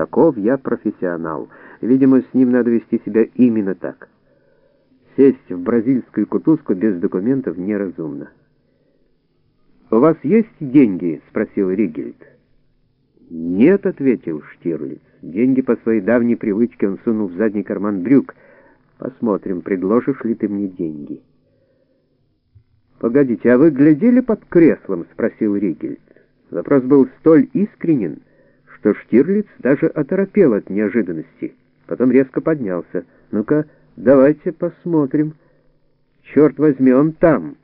каков я профессионал. Видимо, с ним надо вести себя именно так. Сесть в бразильскую кутузку без документов неразумно. «У вас есть деньги?» — спросил Ригельд. «Нет», — ответил Штирлиц. Деньги по своей давней привычке он сунул в задний карман брюк. «Посмотрим, предложишь ли ты мне деньги». «Погодите, а вы глядели под креслом?» — спросил Ригельд. Вопрос был столь искренен, что Штирлиц даже оторопел от неожиданности. Потом резко поднялся. «Ну-ка, давайте посмотрим. Черт возьми, он там!»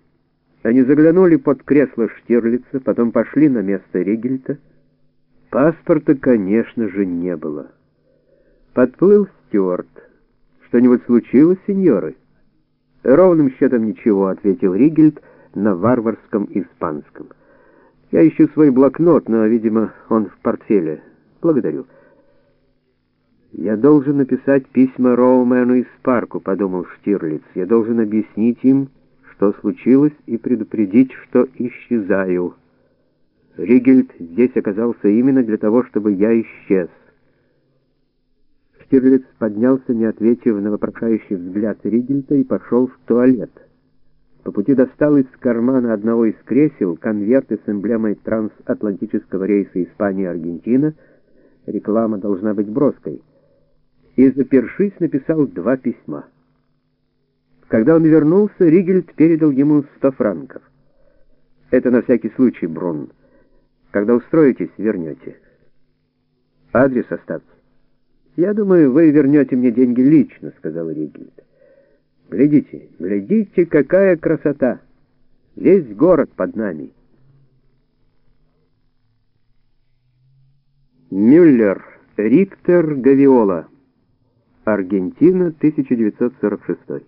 Они заглянули под кресло Штирлица, потом пошли на место Ригельта. Паспорта, конечно же, не было. Подплыл Стюарт. «Что-нибудь случилось, сеньоры?» «Ровным счетом ничего», — ответил Ригельд на варварском испанском. «Я ищу свой блокнот, но, видимо, он в портфеле. Благодарю». «Я должен написать письма Роумену и Спарку», — подумал Штирлиц. «Я должен объяснить им, что случилось, и предупредить, что исчезаю». Ригельд здесь оказался именно для того, чтобы я исчез. Штирлиц поднялся, не ответив на вопрошающий взгляд Ригельта, и пошел в туалет. По пути достал из кармана одного из кресел конверт с эмблемой трансатлантического рейса Испания-Аргентина. Реклама должна быть броской. И, запершись, написал два письма. Когда он вернулся, Ригельд передал ему сто франков. «Это на всякий случай, Брун. Когда устроитесь, вернете. Адрес оставьте». «Я думаю, вы вернете мне деньги лично», — сказал Ригельд. «Глядите, глядите, какая красота! Весь город под нами». Мюллер, Риктор Гавиола, Аргентина, 1946.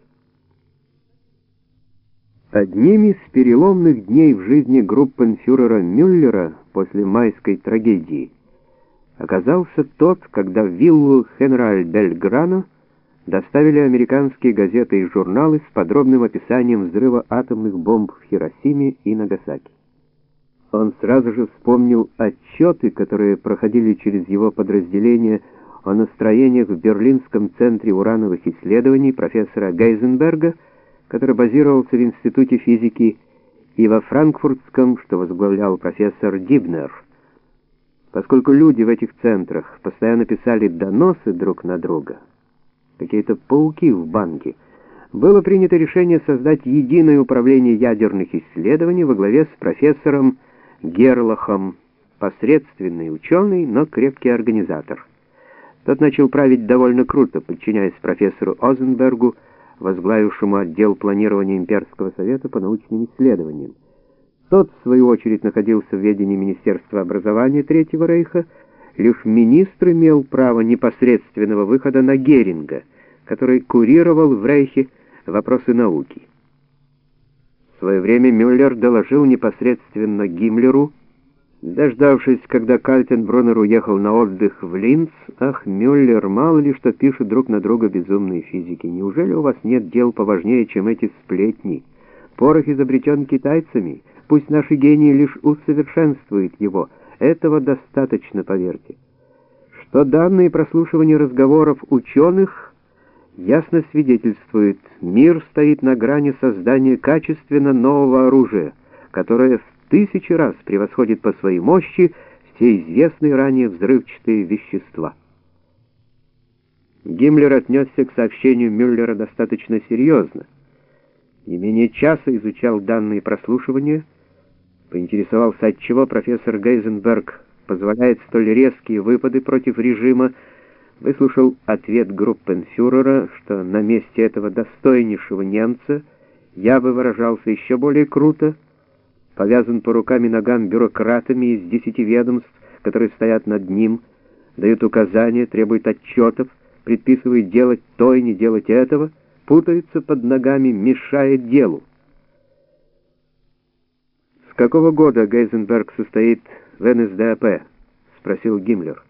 Одним из переломных дней в жизни группенфюрера Мюллера после майской трагедии оказался тот, когда в виллу Хенраль Бельграно доставили американские газеты и журналы с подробным описанием взрыва атомных бомб в Хиросиме и Нагасаки. Он сразу же вспомнил отчеты, которые проходили через его подразделение о настроениях в Берлинском центре урановых исследований профессора Гейзенберга, который базировался в Институте физики, и во Франкфуртском, что возглавлял профессор Дибнер – Поскольку люди в этих центрах постоянно писали доносы друг на друга, какие-то пауки в банке, было принято решение создать единое управление ядерных исследований во главе с профессором Герлахом, посредственный ученый, но крепкий организатор. Тот начал править довольно круто, подчиняясь профессору Озенбергу, возглавившему отдел планирования Имперского совета по научным исследованиям. Тот, в свою очередь, находился в ведении Министерства образования Третьего Рейха, лишь министр имел право непосредственного выхода на Геринга, который курировал в Рейхе вопросы науки. В свое время Мюллер доложил непосредственно Гиммлеру, дождавшись, когда Кальтенбруннер уехал на отдых в Линц, «Ах, Мюллер, мало ли что пишут друг на друга безумные физики. Неужели у вас нет дел поважнее, чем эти сплетни? Порох изобретен китайцами». Пусть наши гении лишь усовершенствуют его. Этого достаточно, поверьте. Что данные прослушивания разговоров ученых ясно свидетельствует, мир стоит на грани создания качественно нового оружия, которое в тысячи раз превосходит по своей мощи все известные ранее взрывчатые вещества. Гиммлер отнесся к сообщению Мюллера достаточно серьезно. Не менее часа изучал данные прослушивания, Поинтересовался, отчего профессор Гейзенберг позволяет столь резкие выпады против режима, выслушал ответ группенфюрера, что на месте этого достойнейшего немца я бы выражался еще более круто, повязан по рукам и ногам бюрократами из десяти ведомств, которые стоят над ним, дают указания, требуют отчетов, предписывают делать то и не делать этого, путаются под ногами, мешает делу какого года Гейзенберг состоит в НСДАП?» — спросил Гиммлер.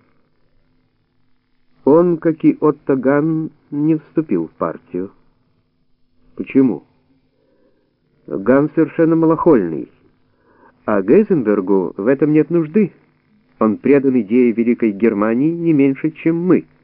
Он, как и Отто Ган, не вступил в партию. Почему? Ган совершенно малохольный, а Гейзенбергу в этом нет нужды. Он предан идее Великой Германии не меньше, чем мы —